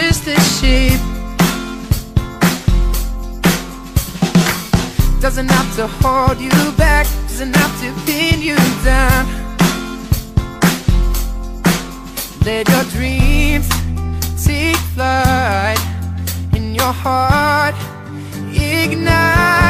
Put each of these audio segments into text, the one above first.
the sheep. Doesn't have to hold you back Doesn't have to pin you down. Let your dreams take flight. In your heart ignite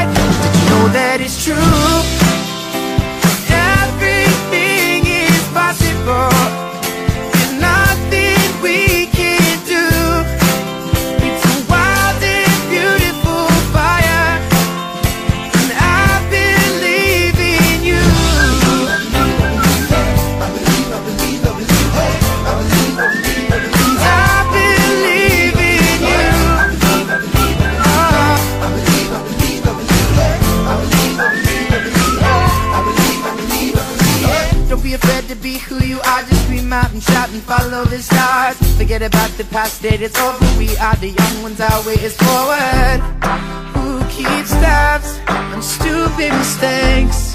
out and shout and follow the stars. Forget about the past, it is over. We are the young ones, our way is forward. Who keeps tabs on stupid mistakes?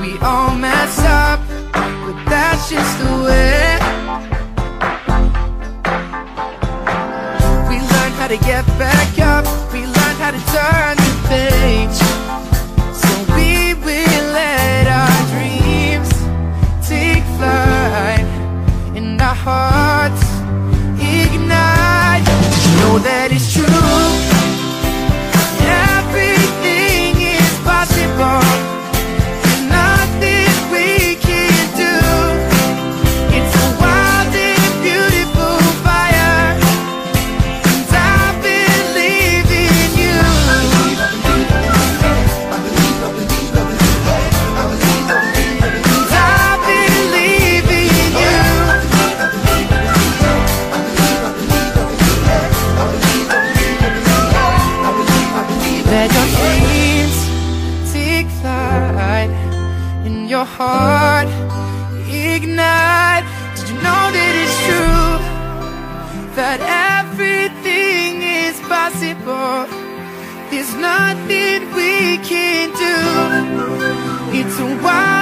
We all mess up, but that's just the way. We learn how to get back up, we learn how to turn the page. Hearts ignite. You know that it's true? Your heart ignite. Did you know that it's true that everything is possible? There's nothing we can't do. It's a wild